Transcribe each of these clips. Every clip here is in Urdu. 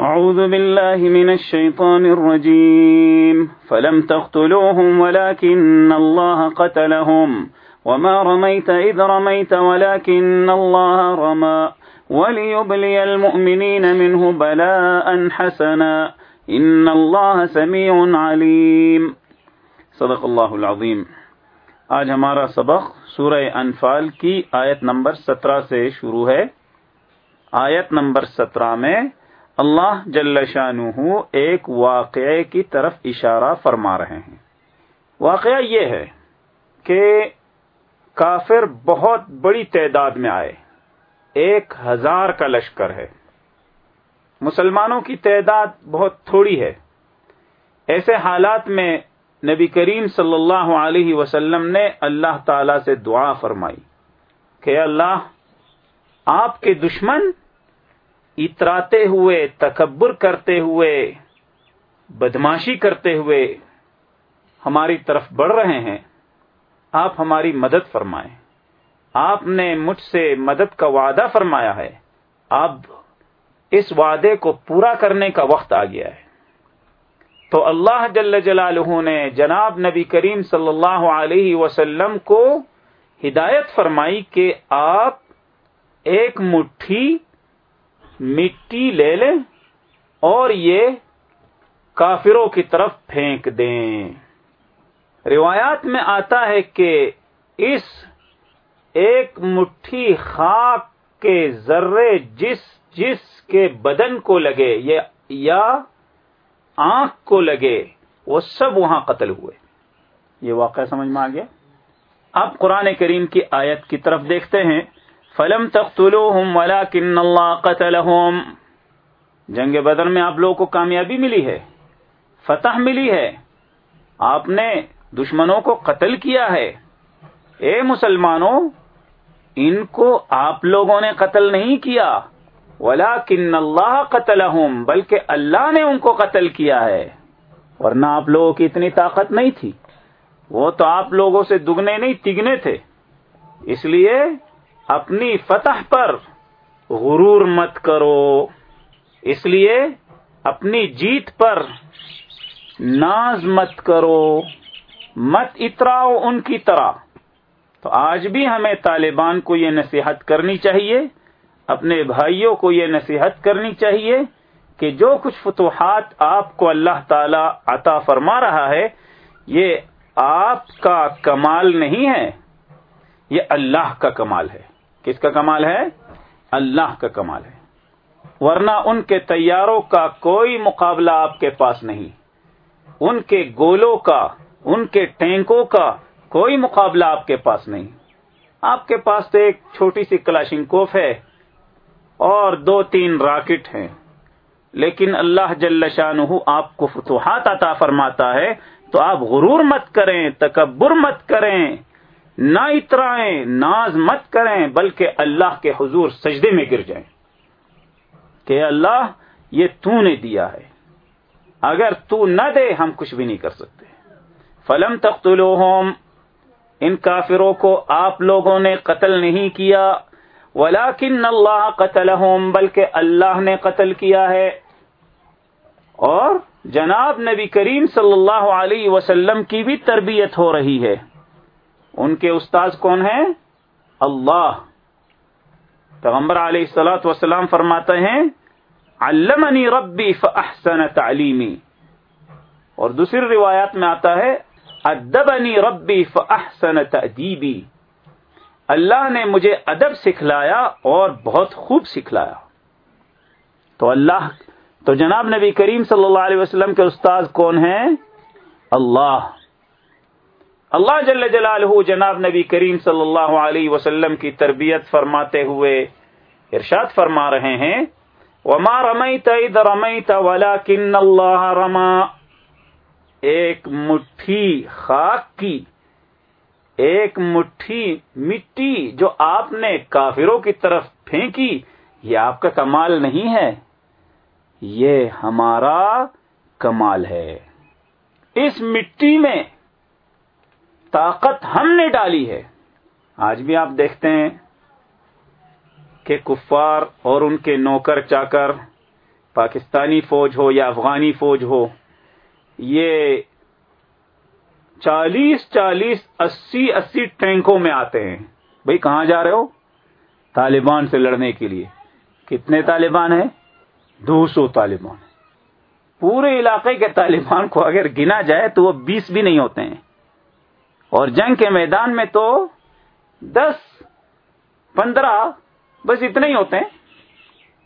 أعوذ بالله من الشيطان الرجيم. فلم تقتلوهم ولكن الله قتلهم. وما رميت إذ رميت ولكن الله رمى. وليبلي المؤمنين منه بلاء حسنا. إن الله سميع عليم. صدق الله العظيم. آج ہمارا سبق سورہ انفال کی آیت نمبر سترہ سے شروع ہے. آیت نمبر سترہ میں اللہ جل شانہ ایک واقعے کی طرف اشارہ فرما رہے ہیں۔ واقعہ یہ ہے کہ کافر بہت بڑی تعداد میں آئے۔ ایک ہزار کا لشکر ہے۔ مسلمانوں کی تعداد بہت تھوڑی ہے۔ ایسے حالات میں نبی کریم صلی اللہ علیہ وسلم نے اللہ تعالی سے دعا فرمائی کہ اللہ آپ کے دشمن اتراتے ہوئے، تکبر کرتے ہوئے، بدماشی کرتے ہوئے ہماری طرف بڑھ رہے ہیں۔ آپ ہماری مدد فرمائیں۔ آپ نے مجھ سے مدد کا وعدہ فرمایا ہے۔ اب اس وعدے کو پورا کرنے کا وقت آ گیا ہے۔ تو اللہ جل جلالہ نے جناب نبی کریم صلی اللہ علیہ وسلم کو ہدایت فرمائی کہ آپ ایک مٹھی مٹی لے لیں اور یہ کافروں کی طرف پھینک دیں۔ روایات میں آتا ہے کہ اس ایک مٹھی خاک کے ذرے جس جس کے بدن کو لگے، یا آنکھ کو لگے، وہ سب وہاں قتل ہوئے۔ یہ واقعہ سمجھ میں آ گیا؟ اب قرآن کریم کی آیت کی طرف دیکھتے ہیں۔ فلم تختلوہم ولیکن اللہ قتلہم جنگ بدر میں آپ لوگوں کو کامیابی ملی ہے، فتح ملی ہے۔ آپ نے دشمنوں کو قتل کیا ہے۔ اے مسلمانوں، ان کو آپ لوگوں نے قتل نہیں کیا۔ ولیکن اللہ قتلہم بلکہ اللہ نے ان کو قتل کیا ہے۔ ورنہ آپ لوگوں کی اتنی طاقت نہیں تھی۔ وہ تو آپ لوگوں سے دگنے نہیں، تگنے تھے۔ اس لیے اپنی فتح پر غرور مت کرو۔ اس لیے اپنی جیت پر ناز مت کرو۔ مت اتراؤ ان کی طرح۔ تو آج بھی ہمیں طالبان کو یہ نصیحت کرنی چاہیے، اپنے بھائیوں کو یہ نصیحت کرنی چاہیے کہ جو کچھ فتوحات آپ کو اللہ تعالی عطا فرما رہا ہے، یہ آپ کا کمال نہیں ہے، یہ اللہ کا کمال ہے۔ کس کا کمال ہے؟ اللہ کا کمال ہے۔ ورنہ ان کے تیاروں کا کوئی مقابلہ آپ کے پاس نہیں۔ ان کے گولوں کا، ان کے ٹینکوں کا کوئی مقابلہ آپ کے پاس نہیں۔ آپ کے پاس تو ایک چھوٹی سی کلاشن کوف ہے اور دو تین راکٹ ہیں۔ لیکن اللہ جل شاہ آپ کو فتوحات عطا فرماتا ہے تو آپ غرور مت کریں، تکبر مت کریں۔ نہ اترائیں، ناز مت کریں، بلکہ اللہ کے حضور سجدے میں گر جائیں۔ کہ اللہ، یہ تو نے دیا ہے۔ اگر تو نہ دے، ہم کچھ بھی نہیں کر سکتے۔ فلم تختلوہم ان کافروں کو آپ لوگوں نے قتل نہیں کیا۔ ولیکن اللہ قتل بلکہ اللہ نے قتل کیا ہے۔ اور جناب نبی کریم صلی اللہ علیہ وسلم کی بھی تربیت ہو رہی ہے۔ ان کے استاذ کون ہیں؟ اللہ۔ پیغمبر علیہ السلاۃ وسلام فرماتے ہیں، علمنی ربی فاحسن تعلیمی۔ اور دوسری روایات میں آتا ہے، ادبنی ربی فاحسن تأدیبی۔ اللہ نے مجھے ادب سکھلایا اور بہت خوب سکھلایا۔ تو اللہ، تو جناب نبی کریم صلی اللہ علیہ وسلم کے استاذ کون ہیں؟ اللہ۔ اللہ جل جلالہ جناب نبی کریم صلی اللہ علیہ وسلم کی تربیت فرماتے ہوئے ارشاد فرما رہے ہیں، وما رمیت اذ رمیت ولكن اللہ رما ایک مٹھی خاک کی، ایک مٹھی مٹی جو آپ نے کافروں کی طرف پھینکی، یہ آپ کا کمال نہیں ہے۔ یہ ہمارا کمال ہے۔ اس مٹی میں طاقت ہم نے ڈالی ہے۔ آج بھی آپ دیکھتے ہیں کہ کفار اور ان کے نوکر چا کر پاکستانی فوج ہو یا افغانی فوج ہو، یہ چالیس چالیس اسی اسی ٹینکوں میں آتے ہیں۔ بھئی کہاں جا رہے ہو؟ طالبان سے لڑنے کے لیے۔ کتنے طالبان ہیں؟ دو سو طالبان۔ پورے علاقے کے طالبان کو اگر گنا جائے تو وہ بیس بھی نہیں ہوتے ہیں۔ اور جنگ کے میدان میں تو دس، پندرہ بس اتنے ہی ہوتے ہیں،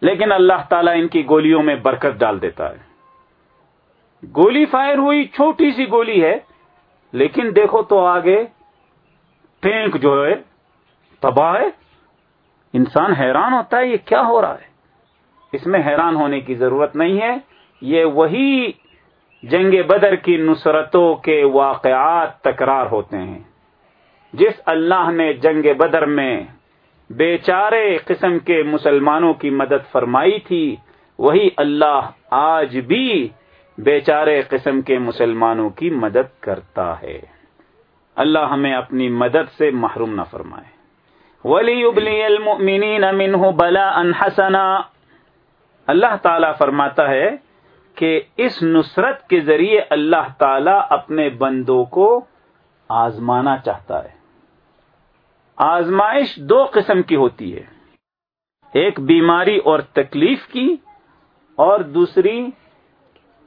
لیکن اللہ تعالیٰ ان کی گولیوں میں برکت ڈال دیتا ہے۔ گولی فائر ہوئی، چھوٹی سی گولی ہے، لیکن دیکھو تو آگے ٹینک جو ہے، تباہ ہے۔ انسان حیران ہوتا ہے، یہ کیا ہو رہا ہے؟ اس میں حیران ہونے کی ضرورت نہیں ہے، یہ وہی جنگ بدر کی نصرتوں کے واقعات تکرار ہوتے ہیں۔ جس اللہ نے جنگ بدر میں بیچارے قسم کے مسلمانوں کی مدد فرمائی تھی، وہی اللہ آج بھی بیچارے قسم کے مسلمانوں کی مدد کرتا ہے۔ اللہ ہمیں اپنی مدد سے محروم نہ فرمائے۔ ولی ابلی المنین امین بلا انحسنا اللہ تعالی فرماتا ہے کہ اس نصرت کے ذریعے اللہ تعالی اپنے بندوں کو آزمانا چاہتا ہے۔ آزمائش دو قسم کی ہوتی ہے، ایک بیماری اور تکلیف کی اور دوسری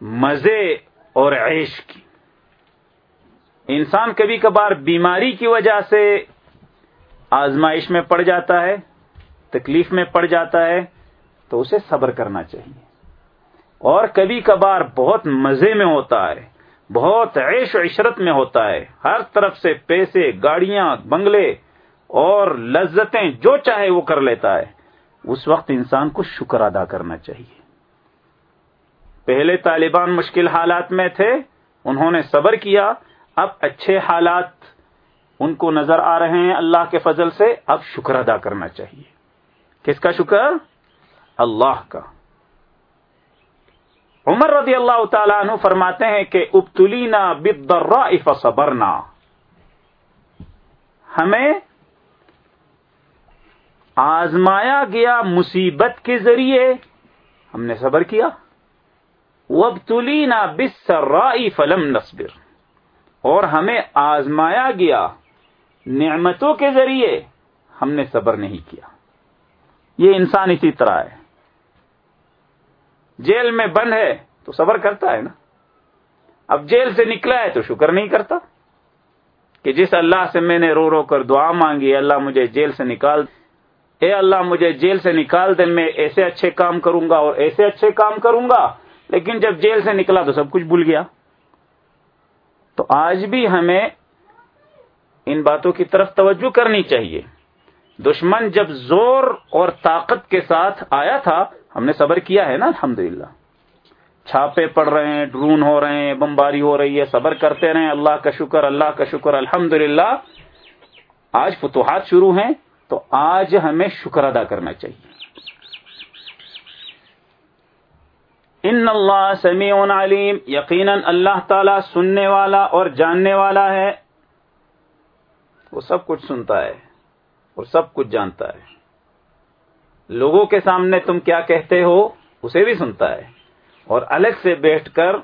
مزے اور عیش کی۔ انسان کبھی کبھار بیماری کی وجہ سے آزمائش میں پڑ جاتا ہے، تکلیف میں پڑ جاتا ہے، تو اسے صبر کرنا چاہیے۔ اور کبھی کبھار بہت مزے میں ہوتا ہے، بہت عیش و عشرت میں ہوتا ہے۔ ہر طرف سے پیسے، گاڑیاں، بنگلے اور لذتیں جو چاہے وہ کر لیتا ہے۔ اس وقت انسان کو شکر ادا کرنا چاہیے۔ پہلے طالبان مشکل حالات میں تھے، انہوں نے صبر کیا۔ اب اچھے حالات ان کو نظر آ رہے ہیں اللہ کے فضل سے۔ اب شکر ادا کرنا چاہیے۔ کس کا شکر؟ اللہ کا۔ عمر رضی اللہ تعالیٰ عنہ فرماتے ہیں کہ ابتلینا بدرا فصبرنا۔ ہمیں آزمایا گیا مصیبت کے ذریعے۔ ہم نے صبر کیا۔ وب تلینا فلم نصبر۔ اور ہمیں آزمایا گیا نعمتوں کے ذریعے۔ ہم نے صبر نہیں کیا۔ یہ انسان اسی طرح ہے۔ جیل میں بند ہے تو صبر کرتا ہے نا۔ اب جیل سے نکلا ہے تو شکر نہیں کرتا۔ کہ جس اللہ سے میں نے رو رو کر دعا مانگی اللہ مجھے جیل سے نکال۔ اے اللہ مجھے جیل سے نکال دے، میں ایسے اچھے کام کروں گا اور ایسے اچھے کام کروں گا۔ لیکن جب جیل سے نکلا تو سب کچھ بھول گیا۔ تو آج بھی ہمیں ان باتوں کی طرف توجہ کرنی چاہیے۔ دشمن جب زور اور طاقت کے ساتھ آیا تھا ہم نے صبر کیا ہے نا، الحمدللہ۔ چھاپے پڑ رہے ہیں، ڈرون ہو رہے ہیں، بمباری ہو رہی ہے، صبر کرتے رہے اللہ کا شکر، اللہ کا شکر الحمد آج فتوحات شروع ہیں، تو آج ہمیں شکر ادا کرنا چاہیے۔ ان اللہ سمیع علیم، یقیناً اللہ تعالی سننے والا اور جاننے والا ہے۔ وہ سب کچھ سنتا ہے اور سب کچھ جانتا ہے۔ لوگوں کے سامنے تم کیا کہتے ہو اسے بھی سنتا ہے۔ اور الگ سے بیٹھ کر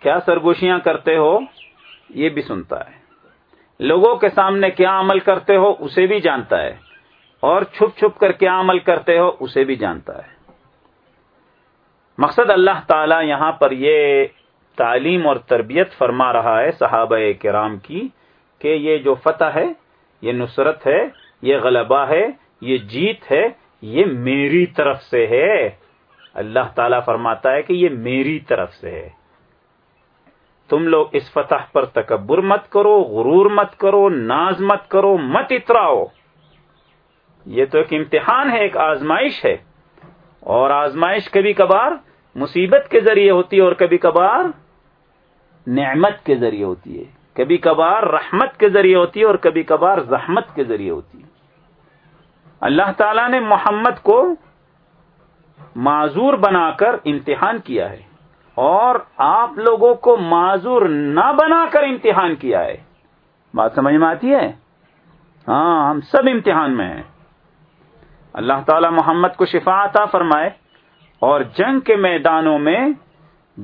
کیا سرگوشیاں کرتے ہو یہ بھی سنتا ہے۔ لوگوں کے سامنے کیا عمل کرتے ہو اسے بھی جانتا ہے۔ اور چھپ چھپ کر کیا عمل کرتے ہو اسے بھی جانتا ہے۔ مقصد اللہ تعالی یہاں پر یہ تعلیم اور تربیت فرما رہا ہے صحابہ کرام کی کہ یہ جو فتح ہے، یہ نصرت ہے، یہ غلبہ ہے یہ جیت ہے، یہ میری طرف سے ہے۔ اللہ تعالی فرماتا ہے کہ یہ میری طرف سے ہے۔ تم لوگ اس فتح پر تکبر مت کرو، غرور مت کرو، ناز مت کرو، مت اتراؤ۔ یہ تو ایک امتحان ہے، ایک آزمائش ہے۔ اور آزمائش کبھی کبھار مصیبت کے ذریعے ہوتی ہے اور کبھی کبھار نعمت کے ذریعے ہوتی ہے۔ کبھی کبھار رحمت کے ذریعے ہوتی ہے اور کبھی کبھار زحمت کے ذریعے ہوتی ہے۔ اللہ تعالی نے محمد کو معذور بنا کر امتحان کیا ہے اور آپ لوگوں کو معذور نہ بنا کر امتحان کیا ہے۔ بات سمجھ میں آتی ہے؟ ہاں ہم سب امتحان میں ہیں۔ اللہ تعالی محمد کو شفا عطا فرمائے اور جنگ کے میدانوں میں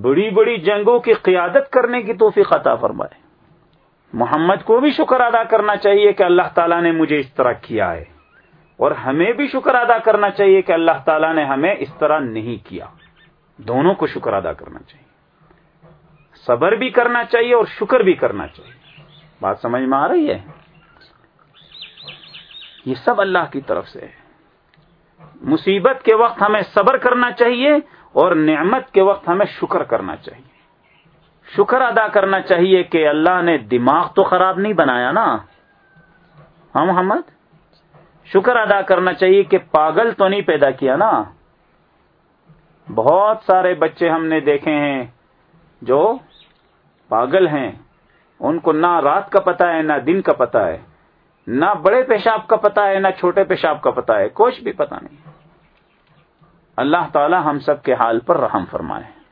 بڑی بڑی جنگوں کی قیادت کرنے کی توفیق عطا فرمائے۔ محمد کو بھی شکر ادا کرنا چاہیے کہ اللہ تعالیٰ نے مجھے اس طرح کیا ہے۔ اور ہمیں بھی شکر ادا کرنا چاہیے کہ اللہ تعالیٰ نے ہمیں اس طرح نہیں کیا۔ دونوں کو شکر ادا کرنا چاہیے۔ صبر بھی کرنا چاہیے اور شکر بھی کرنا چاہیے۔ بات سمجھ میں آ رہی ہے؟ یہ سب اللہ کی طرف سے ہے۔ مصیبت کے وقت ہمیں صبر کرنا چاہیے اور نعمت کے وقت ہمیں شکر کرنا چاہیے۔ شکر ادا کرنا چاہیے کہ اللہ نے دماغ تو خراب نہیں بنایا نا۔ ہاں محمد؟ شکر ادا کرنا چاہیے کہ پاگل تو نہیں پیدا کیا نا۔ بہت سارے بچے ہم نے دیکھے ہیں جو پاگل ہیں۔ ان کو نہ رات کا پتا ہے، نہ دن کا پتا ہے۔ نہ بڑے پیشاب کا پتا ہے، نہ چھوٹے پیشاب کا پتا ہے۔ کچھ بھی پتا نہیں۔ اللہ تعالی ہم سب کے حال پر رحم فرمائے۔